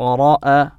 اقرأ